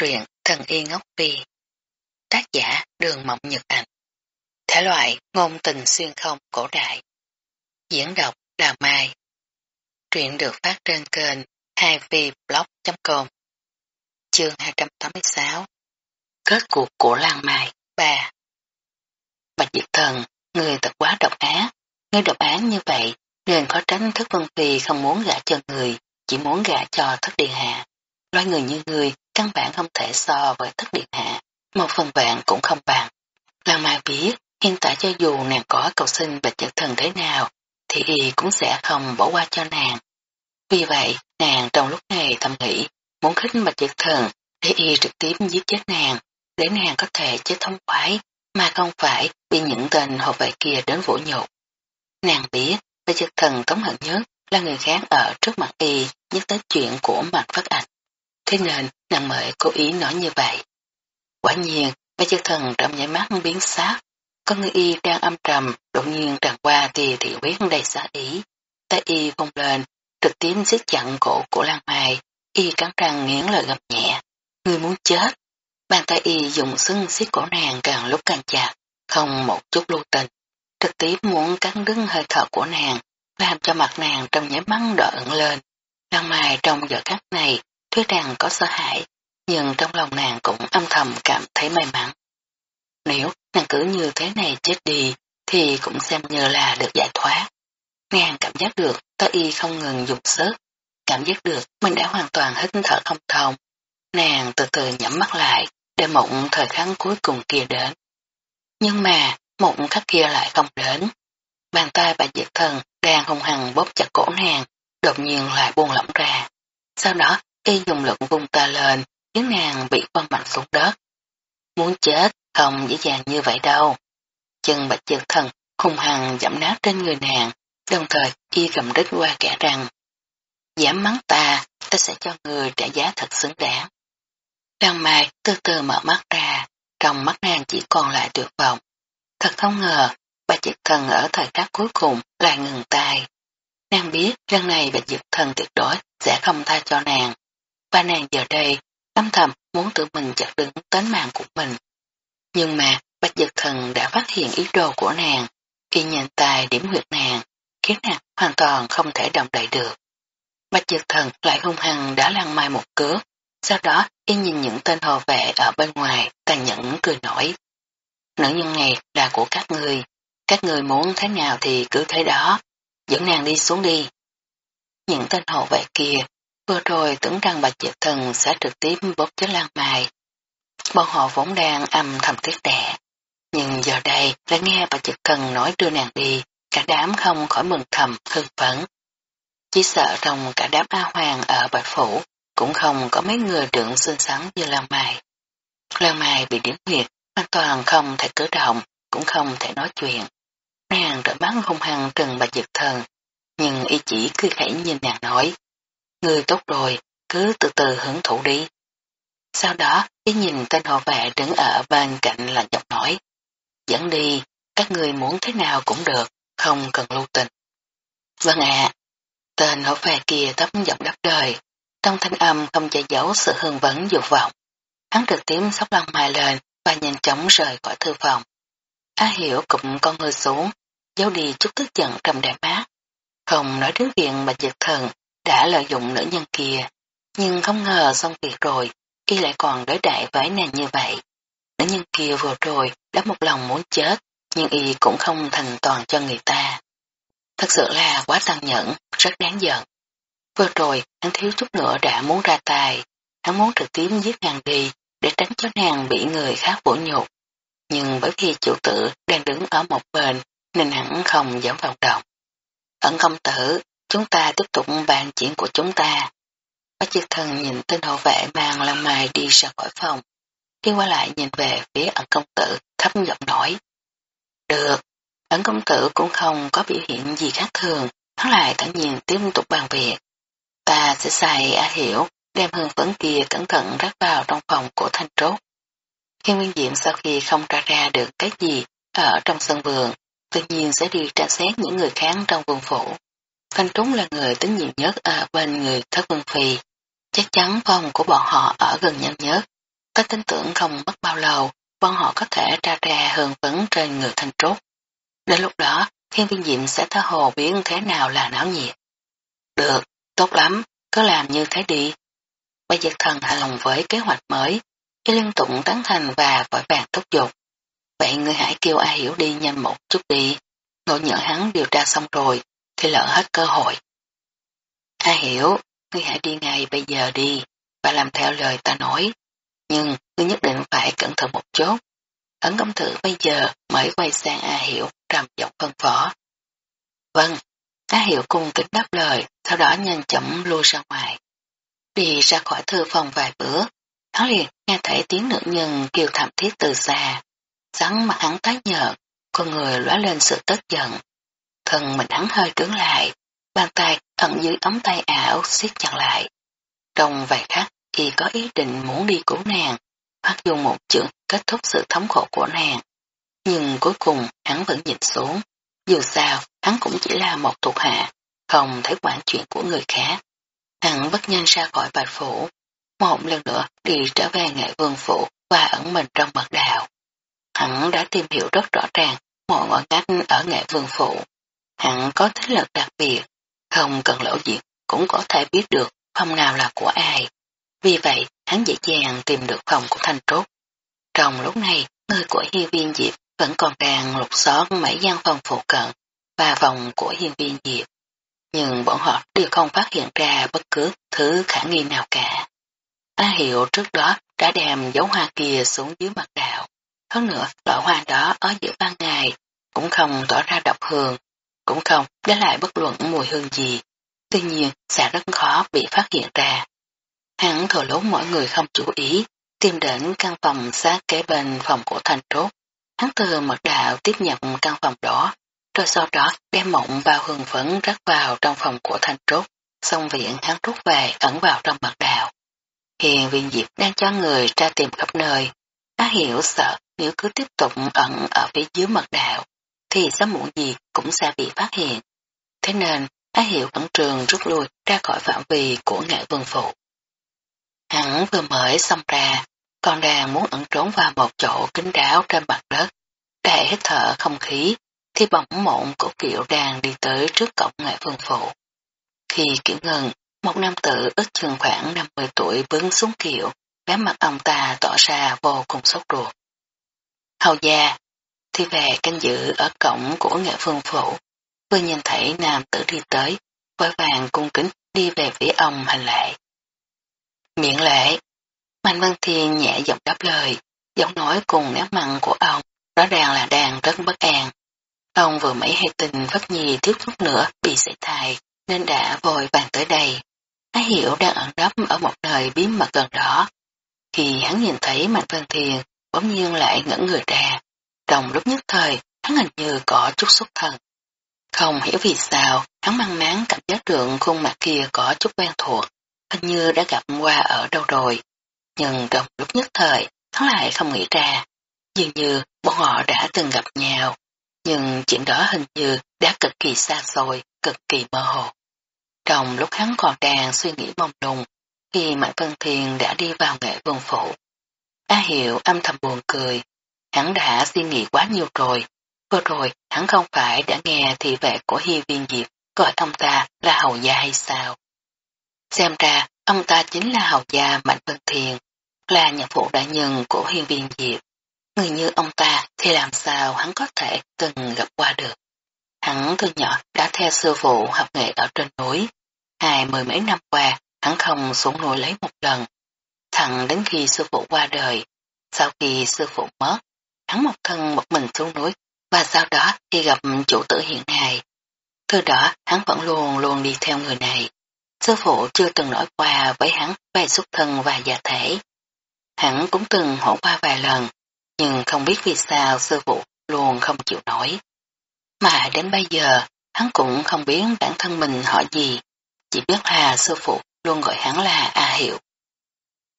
truyện Thần Y Ngốc Phi Tác giả Đường Mộng Nhật Ảnh Thể loại ngôn tình xuyên không cổ đại. Diễn đọc Đào Mai. Truyện được phát trên kênh 2vblog.com Chương 286 Kết cuộc của Lan Mai 3 Bạch Diệp Thần, người thật quá độc ác. Người độc ác như vậy nên khó tránh thức vân phi không muốn gả cho người chỉ muốn gả cho thất điện hạ. Loài người như người căn bản không thể so với thất điện hạ, một phần vạn cũng không bằng. Lan Mai biết, hiện tại cho dù nàng có cầu xin bạch nhật thần thế nào, thì y cũng sẽ không bỏ qua cho nàng. Vì vậy, nàng trong lúc này thầm nghĩ, muốn khích bạch nhật thần để y trực tiếp giết chết nàng, để nàng có thể chết thông khoái, mà không phải bị những tên hộ vệ kia đến vũ nhục. Nàng biết, bạch nhật thần tống hận nhất là người khác ở trước mặt y nhắc tới chuyện của mặt phát ảnh. Thế nên, nàng mới cố ý nói như vậy. Quả nhiên, mấy chữ thần trong nháy mắt biến sát. Có người y đang âm trầm, đột nhiên tràn qua thì thị quyết đầy xa ý. Tay y vung lên, trực tiếp giết chặn cổ của Lan Mai, y cắn răng nghiến lời gặp nhẹ. Người muốn chết. Bàn tay y dùng xưng xiết cổ nàng càng lúc càng chặt, không một chút lưu tình. Trực tiếp muốn cắn đứt hơi thở của nàng, làm cho mặt nàng trong nháy mắt đỏ ẩn lên. Lan Mai trong giờ khắc này Tuy rằng có sợ hãi, nhưng trong lòng nàng cũng âm thầm cảm thấy may mắn. Nếu nàng cứ như thế này chết đi, thì cũng xem như là được giải thoát. Nàng cảm giác được tơ y không ngừng dục sớt, cảm giác được mình đã hoàn toàn hít thở không thông. Nàng từ từ nhắm mắt lại, để mộng thời khắc cuối cùng kia đến. Nhưng mà, mộng khắc kia lại không đến. Bàn tay bà diệt thần đang hung hăng bóp chặt cổ nàng, đột nhiên lại buông lỏng ra. Sau đó y dùng lực vung ta lên, khiến nàng bị quăng mạnh xuống đất. Muốn chết, không dễ dàng như vậy đâu. Chân bạch chợt thần hung hăng giảm nát trên người nàng, đồng thời y cầm đít qua kẻ rằng, Dám mắng ta, ta sẽ cho người trả giá thật xứng đáng. Đăng mai từ từ mở mắt ra, trong mắt nàng chỉ còn lại tuyệt vọng. Thật không ngờ, bà triệt thần ở thời khắc cuối cùng lại ngừng tay. Nàng biết lần này bà diệt thần tuyệt đối sẽ không tha cho nàng. Và nàng giờ đây, âm thầm muốn tự mình chặt đứng tính mạng của mình. Nhưng mà, Bạch Dật Thần đã phát hiện ý đồ của nàng, khi nhận tài điểm huyệt nàng, khiến nàng hoàn toàn không thể động đậy được. Bạch Dật Thần lại hung hăng đã lăn mai một cước, sau đó y nhìn những tên hồ vệ ở bên ngoài, tàn nhẫn cười nổi. Nữ nhân này là của các người, các người muốn thế nào thì cứ thế đó, dẫn nàng đi xuống đi. Những tên hồ vệ kia Vừa rồi tưởng rằng bà Diệp Thần sẽ trực tiếp bóp chết Lan Mai. Bọn họ vốn đang âm thầm tiếc đẻ. Nhưng giờ đây lại nghe bà Diệp Thần nói đưa nàng đi, cả đám không khỏi mừng thầm, hưng phấn. Chỉ sợ trong cả đám A Hoàng ở Bạch Phủ cũng không có mấy người trưởng xinh xắn như Lan Mai. Lan Mai bị điểm huyệt, hoàn toàn không thể cử động, cũng không thể nói chuyện. Nàng trở bắn hung hăng trừng bà Diệp Thần, nhưng y chỉ cứ khẩy nhìn nàng nói, Người tốt rồi, cứ từ từ hưởng thụ đi. Sau đó, ý nhìn tên hộ vệ đứng ở bên cạnh là giọng nói. Dẫn đi, các người muốn thế nào cũng được, không cần lưu tình. Vâng ạ, tên hộ vệ kia tấm giọng đáp đời, trong thanh âm không che giấu sự hương vấn dục vọng. Hắn được tím sóc lăng mai lên và nhanh chóng rời khỏi thư phòng. Á hiểu cụm con người xuống, giấu đi chút tức giận trong đèm mát. Không nói đến chuyện mà giật thần đã lợi dụng nữ nhân kia, nhưng không ngờ xong việc rồi, y lại còn đối đại với nàng như vậy. Nữ nhân kia vừa rồi đã một lòng muốn chết, nhưng y cũng không thành toàn cho người ta. Thật sự là quá tăng nhẫn, rất đáng giận. Vừa rồi, hắn thiếu chút nữa đã muốn ra tài, hắn muốn trực tiếp giết nàng đi để tránh cho nàng bị người khác vũ nhục. Nhưng bởi vì chủ tử đang đứng ở một bên nên hắn không dám vào động. Ẩn công tử, Chúng ta tiếp tục bàn chuyện của chúng ta. Bác chiếc thần nhìn tên hộ vệ mang lăng mài đi ra khỏi phòng. Khi qua lại nhìn về phía ẩn công tử thấp giọng nói. Được, ẩn công tử cũng không có biểu hiện gì khác thường, hắn lại thẳng nhiên tiếp tục bàn việc. Ta sẽ xài A Hiểu, đem hương phấn kia cẩn thận rắc vào trong phòng của thanh trốt. Khi Nguyên Diệm sau khi không tra ra được cái gì ở trong sân vườn, tự nhiên sẽ đi tra xét những người khác trong vườn phủ. Thanh Trúng là người tín nhiệm nhất ở bên người thất vương phi. Chắc chắn phòng của bọn họ ở gần nhau nhất, Ta tin tưởng không mất bao lâu, bọn họ có thể tra ra hương phấn trên người thanh trúc. Đến lúc đó, thiên viên diệm sẽ thơ hồ biến thế nào là náo nhiệt. Được, tốt lắm, cứ làm như thế đi. Bây giờ thần hài lòng với kế hoạch mới, khi liên tục tán thành và vội vàng thúc giục. Vậy người hãy kêu ai hiểu đi nhanh một chút đi, ngộ nhỡ hắn điều tra xong rồi, thì lỡ hết cơ hội. A hiểu, ngươi hãy đi ngay bây giờ đi, và làm theo lời ta nói. Nhưng ngươi nhất định phải cẩn thận một chút. Ấn công tử bây giờ mới quay sang A hiểu trầm giọng phân phó. Vâng, A hiểu cung kính đáp lời, sau đó nhanh chóng lui ra ngoài. Đi ra khỏi thư phòng vài bữa, hắn liền nghe thấy tiếng nữ nhân kêu thảm thiết từ xa. Sắn mặt hắn tái nhợt, con người lóa lên sự tức giận. Thân mình hắn hơi cứng lại, bàn tay ẩn dưới ống tay ảo siết chặt lại. Trong vài khắc y có ý định muốn đi cứu nàng, hoặc dùng một chữ kết thúc sự thống khổ của nàng. Nhưng cuối cùng hắn vẫn nhìn xuống. Dù sao, hắn cũng chỉ là một thuộc hạ, không thể quản chuyện của người khác. Hắn bất nhanh ra khỏi bạch phủ, một lần nữa đi trở về nghệ vương phủ và ẩn mình trong mật đạo. Hắn đã tìm hiểu rất rõ ràng mọi ngõ ngách ở nghệ vương phủ. Hắn có thế lực đặc biệt, không cần lộ diện cũng có thể biết được phòng nào là của ai. Vì vậy, hắn dễ dàng tìm được phòng của Thanh Trúc. Trong lúc này, người của hiên viên Diệp vẫn còn đang lục xót mấy gian phòng phụ cận và phòng của hiên viên Diệp. Nhưng bọn họ đều không phát hiện ra bất cứ thứ khả nghi nào cả. A Hiệu trước đó đã đem dấu hoa kia xuống dưới mặt đạo. Hơn nữa, loại hoa đó ở giữa ban ngày cũng không tỏ ra độc hương, cũng không để lại bất luận mùi hương gì. Tuy nhiên, sẽ rất khó bị phát hiện ra. Hắn thừa lúc mọi người không chú ý, tìm đến căn phòng sát kế bên phòng của thành trốt. Hắn từ mật đạo tiếp nhận căn phòng đó, rồi sau đó đem mộng vào hương phấn rắc vào trong phòng của thành trốt, xong viện hắn rút về ẩn vào trong mật đạo. Hiền viên diệp đang cho người ra tìm khắp nơi. Á hiểu sợ nếu cứ tiếp tục ẩn ở phía dưới mật đạo, thì sớm muộn gì cũng sẽ bị phát hiện. Thế nên, Á hiệu khẩn trường rút lui ra khỏi phạm vi của nghệ vương phụ. Hắn vừa mới xong ra, còn đang muốn ẩn trốn vào một chỗ kín đáo trên mặt đất, để hít thở không khí, thì bỗng mộng của kiệu đang đi tới trước cổng nghệ vương phụ. Khi kiệu ngừng, một nam tử ít chừng khoảng 50 tuổi bướng xuống kiệu, bé mặt ông ta tỏ ra vô cùng sốt ruột. Hầu gia, thì về canh giữ ở cổng của nghệ phương phủ, vừa nhìn thấy nam tử đi tới, vội vàng cung kính đi về phía ông hành lễ. Miệng lễ, Mạnh Văn Thiên nhẹ giọng đáp lời, giọng nói cùng nét mặn của ông, rõ ràng là đang rất bất an. Ông vừa mấy hay tình Phất Nhi thiếu chút nữa bị xảy thai, nên đã vội vàng tới đây. Ái hiểu đang ẩn nấp ở một nơi bí mật gần đó. Khi hắn nhìn thấy Mạnh Văn Thiên, bỗng nhiên lại ngẩn người ra. Trong lúc nhất thời, hắn hình như có chút xuất thần. Không hiểu vì sao, hắn mang máng cảm giác được khuôn mặt kia có chút quen thuộc, hình như đã gặp qua ở đâu rồi. Nhưng trong lúc nhất thời, hắn lại không nghĩ ra. Dường như bọn họ đã từng gặp nhau, nhưng chuyện đó hình như đã cực kỳ xa xôi, cực kỳ mơ hồ. Trong lúc hắn còn đang suy nghĩ mong đùng, khi Mạnh Vân Thiền đã đi vào nghệ vườn phủ. a Hiệu âm thầm buồn cười, hắn đã suy nghĩ quá nhiều rồi. Vừa rồi hắn không phải đã nghe thị vệ của Hi Viên Diệp gọi ông ta là hầu gia hay sao? Xem ra ông ta chính là hầu gia Mạnh Vân Thiền, là nhà phụ đại nhân của Hiên Viên Diệp. Người như ông ta thì làm sao hắn có thể từng gặp qua được. Hắn từ nhỏ đã theo sư phụ học nghệ ở trên núi. Hai mười mấy năm qua, hắn không xuống núi lấy một lần. Thẳng đến khi sư phụ qua đời. Sau khi sư phụ mất, hắn một thân một mình xuống núi và sau đó khi gặp chủ tử hiện này. Từ đó hắn vẫn luôn luôn đi theo người này. Sư phụ chưa từng nói qua với hắn về xuất thân và gia thể. Hắn cũng từng hỏi qua vài lần, nhưng không biết vì sao sư phụ luôn không chịu nói. Mà đến bây giờ, hắn cũng không biết bản thân mình họ gì, chỉ biết là sư phụ luôn gọi hắn là A Hiệu.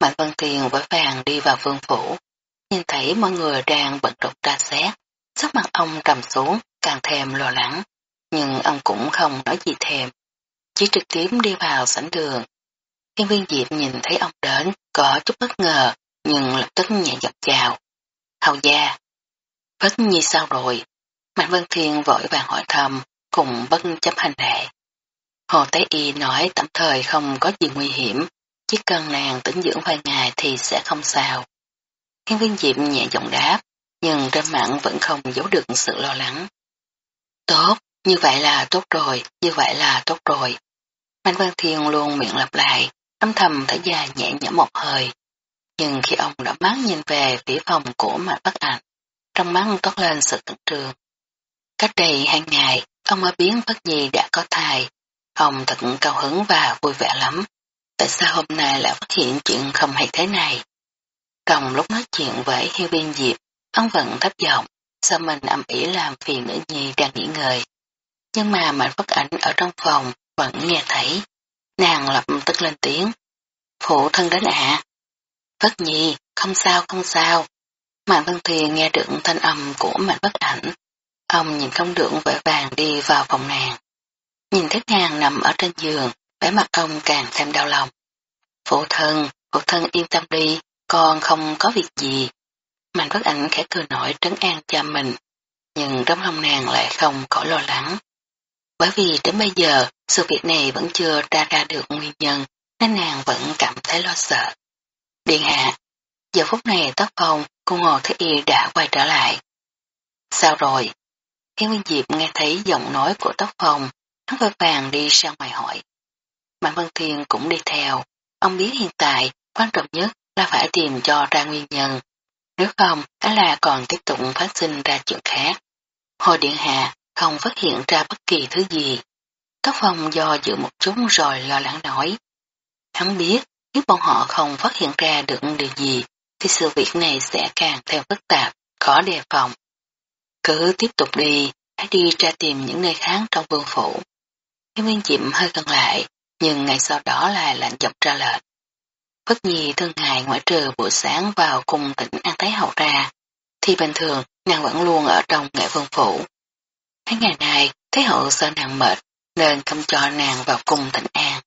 Mạnh văn Tiền vội vàng đi vào vương phủ, nhìn thấy mọi người đang bận rộn ra xét, sắc mặt ông trầm xuống, càng thêm lo lắng, nhưng ông cũng không nói gì thêm, chỉ trực tiếp đi vào sảnh đường. Thiên viên Diệp nhìn thấy ông đến, có chút bất ngờ, nhưng lập tức nhẹ dọc chào. Hầu gia. Vất nhi sao rồi? Mạnh Vân Thiên vội vàng hỏi thầm, cùng bất chấp hành lệ. Hồ Tế Y nói tạm thời không có gì nguy hiểm, chỉ cần nàng tĩnh dưỡng vài ngày thì sẽ không sao. Hiên viên Diệp nhẹ giọng đáp, nhưng trên mặt vẫn không giấu được sự lo lắng. Tốt, như vậy là tốt rồi, như vậy là tốt rồi. Mạnh Văn Thiên luôn miệng lặp lại, âm thầm thở dài nhẹ nhõm một hơi. Nhưng khi ông đã mắt nhìn về phía phòng của Mạch Bắc Ảnh, trong mắt toát lên sự cẩn trường. Cách đây hai ngày, ông mới biến Bất Nhi đã có thai. Ông thật cao hứng và vui vẻ lắm. Tại sao hôm nay lại phát hiện chuyện không hay thế này? Trong lúc nói chuyện với Hiêu biên Diệp, ông vẫn thấp giọng, sợ mình âm ỉ làm phiền nữ nhi đang nghỉ ngơi. Nhưng mà Mạnh Bất Ảnh ở trong phòng vẫn nghe thấy. Nàng lập tức lên tiếng. Phụ thân đến ạ. Bất nhi, không sao không sao. Mạnh văn thiền nghe được thanh âm của Mạnh Bất Ảnh. Ông nhìn không được vội vàng đi vào phòng nàng. Nhìn thấy nàng nằm ở trên giường, vẻ mặt ông càng thêm đau lòng. Phụ thân, phụ thân yên tâm đi, con không có việc gì. Mạnh Bất Ảnh khẽ cười nổi trấn an cho mình, nhưng trong lòng nàng lại không khỏi lo lắng. Bởi vì đến bây giờ, sự việc này vẫn chưa tra ra được nguyên nhân, nên nàng vẫn cảm thấy lo sợ. Điện hạ, giờ phút này tóc hồng cô ngồi thế y đã quay trở lại. Sao rồi? Hiếu Nguyên Diệp nghe thấy giọng nói của tóc hồng, hắn vội vàng đi ra ngoài hỏi. mạnh Vân Thiên cũng đi theo, ông biết hiện tại quan trọng nhất là phải tìm cho ra nguyên nhân. Nếu không, đó là còn tiếp tục phát sinh ra chuyện khác. Hồi điện hạ không phát hiện ra bất kỳ thứ gì. Tóc phong do dự một chút rồi lo lắng nói. Hắn biết nếu bọn họ không phát hiện ra được điều gì thì sự việc này sẽ càng thêm phức tạp, khó đề phòng. Cứ tiếp tục đi, hãy đi ra tìm những nơi khác trong vương phủ. Hiếu Nguyên Diệm hơi gần lại, nhưng ngày sau đó là lạnh giọng ra lệnh. Bất nhi thương ngày ngoại trừ buổi sáng vào cùng tỉnh An Thái Hậu ra, thì bình thường nàng vẫn luôn ở trong nghệ vương phủ. Mấy ngày này, Thái Hậu sợ nàng mệt, nên không cho nàng vào cùng tỉnh An.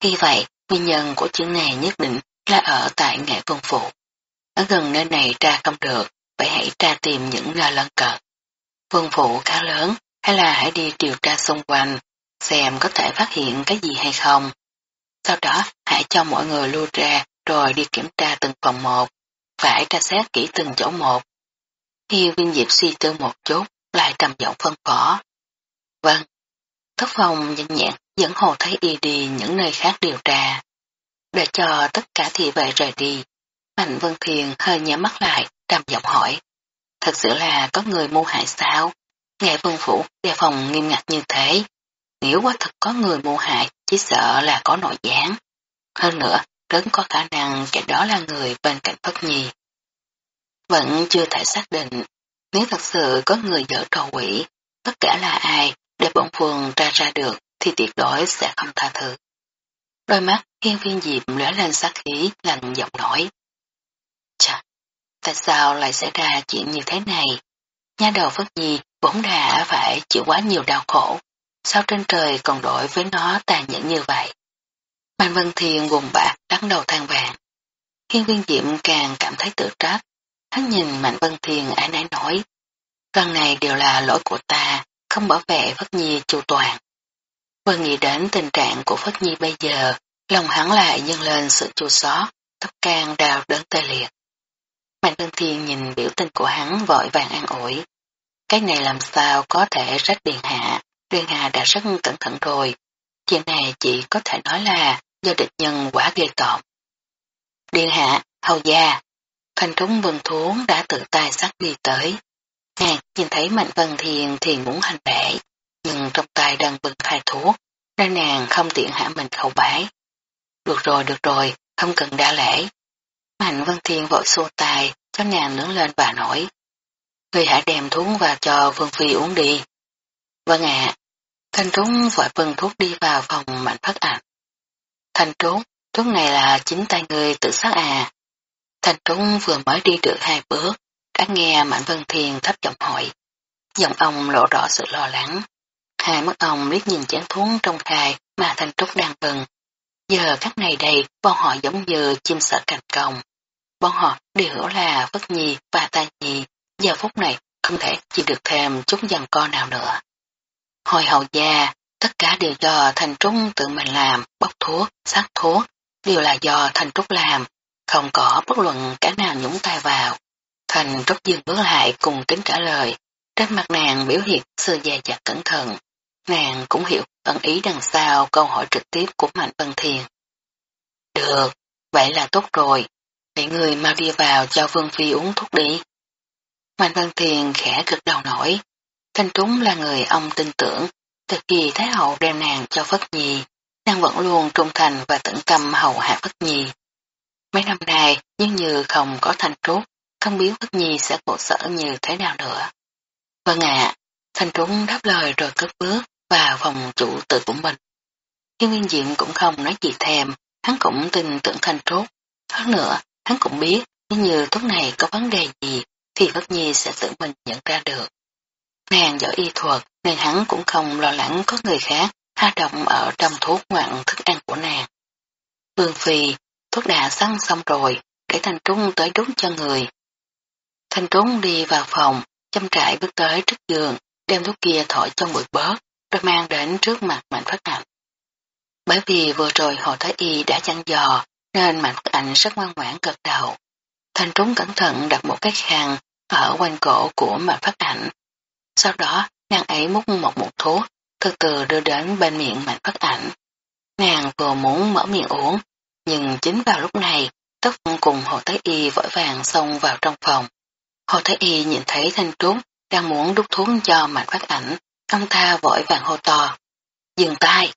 Vì vậy, nguyên nhân của chuyện này nhất định là ở tại nghệ vương phủ. Ở gần nơi này tra không được, vậy hãy tra tìm những nơi lân cận. Vương phủ khá lớn, hay là hãy đi điều tra xung quanh, xem có thể phát hiện cái gì hay không. Sau đó hãy cho mọi người lưu ra rồi đi kiểm tra từng phòng một, phải tra xét kỹ từng chỗ một. Khi viên diệp suy tư một chút, lại trầm giọng phân phó. Vâng. Thất phòng nhanh nhẹn dẫn Hồ Thái Y đi những nơi khác điều tra. Để cho tất cả thị vệ rời đi. Mạnh Vân Thiền hơi nhắm mắt lại, trầm giọng hỏi. Thật sự là có người mưu hại sao? Nghe vương phủ đề phòng nghiêm ngặt như thế. Nếu quá thật có người mưu hại, chỉ sợ là có nội gián. Hơn nữa, rất có khả năng kẻ đó là người bên cạnh Phất Nhi. Vẫn chưa thể xác định, nếu thật sự có người dở trò quỷ, tất cả là ai để bổn phường ra ra được thì tuyệt đối sẽ không tha thứ. Đôi mắt hiên viên diệp lóe lên sát khí lạnh giọng nổi. Chà, tại sao lại xảy ra chuyện như thế này? Nha đầu Phất Nhi vốn đã phải chịu quá nhiều đau khổ, sao trên trời còn đổi với nó tàn nhẫn như vậy? Mạnh Vân Thiên buồn bã đắng đầu than vàng. Hiên viên diệm càng cảm thấy tự trách. Hắn nhìn Mạnh Vân Thiên ái nái nói. Lần này đều là lỗi của ta, không bảo vệ Phất Nhi chu toàn. Vừa nghĩ đến tình trạng của Phất Nhi bây giờ, lòng hắn lại dâng lên sự chua xót, tóc can đào đớn tê liệt. Mạnh Vân Thiên nhìn biểu tình của hắn vội vàng an ủi. Cái này làm sao có thể rách điện hạ, Tuyên hạ đã rất cẩn thận rồi. Chuyện này chỉ có thể nói là do địch nhân quá ghê tởm. Điện hạ, hầu gia, thành trúng vân thuống đã tự tay sắc đi tới. Nàng nhìn thấy Mạnh Vân Thiền thì muốn hành lễ, nhưng trong tay đang bưng khai thuốc, nên nàng không tiện hạ mình khẩu bái. Được rồi, được rồi, không cần đa lễ. Mạnh Vân Thiên vội xua tay, cho nàng nướng lên và nói. Người hãy đem thuốc vào cho Vương Phi uống đi. Vâng ạ. Thanh Trúc vội bưng thuốc đi vào phòng Mạnh Phát Ảnh. Thanh Trúc, thuốc này là chính tay người tự sát à. Thanh Trúc vừa mới đi được hai bước, đã nghe Mạnh Vân Thiên thấp giọng hỏi. Giọng ông lộ rõ sự lo lắng. Hai mắt ông liếc nhìn chén thuốc trong khai mà Thanh Trúc đang bừng. Giờ các này đây, bọn họ giống như chim sợ cành công. bọn họ đều hiểu là Phất Nhi và Ta Nhi giờ phút này không thể chịu được thêm chút dần co nào nữa. Hồi hậu gia, tất cả đều do thành trung tự mình làm, bóc thuốc, sát thuốc, đều là do thành trúc làm, không có bất luận cái nào nhúng tay vào. Thành trúc dừng bước lại cùng kính trả lời, trên mặt nàng biểu hiện sự dè dặt cẩn thận. Nàng cũng hiểu ẩn ý đằng sau câu hỏi trực tiếp của Mạnh Vân Thiền. Được, vậy là tốt rồi. để người mau đi vào cho Vương Phi uống thuốc đi. Mạnh Vân Thiền khẽ cực đầu nổi. Thanh Trúng là người ông tin tưởng, từ khi Thái Hậu đem nàng cho Phất Nhi, nàng vẫn luôn trung thành và tận tâm hầu hạ Phất Nhi. Mấy năm nay, nhưng như không có Thanh Trúc, không biết Phất Nhi sẽ khổ sở như thế nào nữa. Vâng ạ, Thanh Trúng đáp lời rồi cất bước vào phòng chủ tự của mình. Thiên Nguyên Diệm cũng không nói gì thèm, hắn cũng tin tưởng Thanh Trúc. Hơn nữa, hắn cũng biết nếu như thuốc này có vấn đề gì thì Phất Nhi sẽ tự mình nhận ra được. Nàng giỏi y thuật nên hắn cũng không lo lắng có người khác tha động ở trong thuốc ngoạn thức ăn của nàng. Vương Phi, thuốc đã săn xong rồi, để Thanh Trung tới đút cho người. Thanh Trung đi vào phòng, chăm trại bước tới trước giường, đem thuốc kia thổi cho bụi bớt, rồi mang đến trước mặt Mạnh Phát Ảnh. Bởi vì vừa rồi Hồ Thái Y đã chăn dò, nên Mạnh Phát Ảnh rất ngoan ngoãn gật đầu. Thanh Trung cẩn thận đặt một cái khăn ở quanh cổ của Mạnh Phát Ảnh. Sau đó, nàng ấy múc một một thuốc, từ từ đưa đến bên miệng Mạnh Phát Ảnh. Nàng vừa muốn mở miệng uống, nhưng chính vào lúc này, Tất cùng Hồ Thái Y vội vàng xông vào trong phòng. Hồ Thái Y nhìn thấy Thanh Trúc đang muốn đút thuốc cho Mạnh Phát Ảnh, ông ta vội vàng hô to. Dừng tay!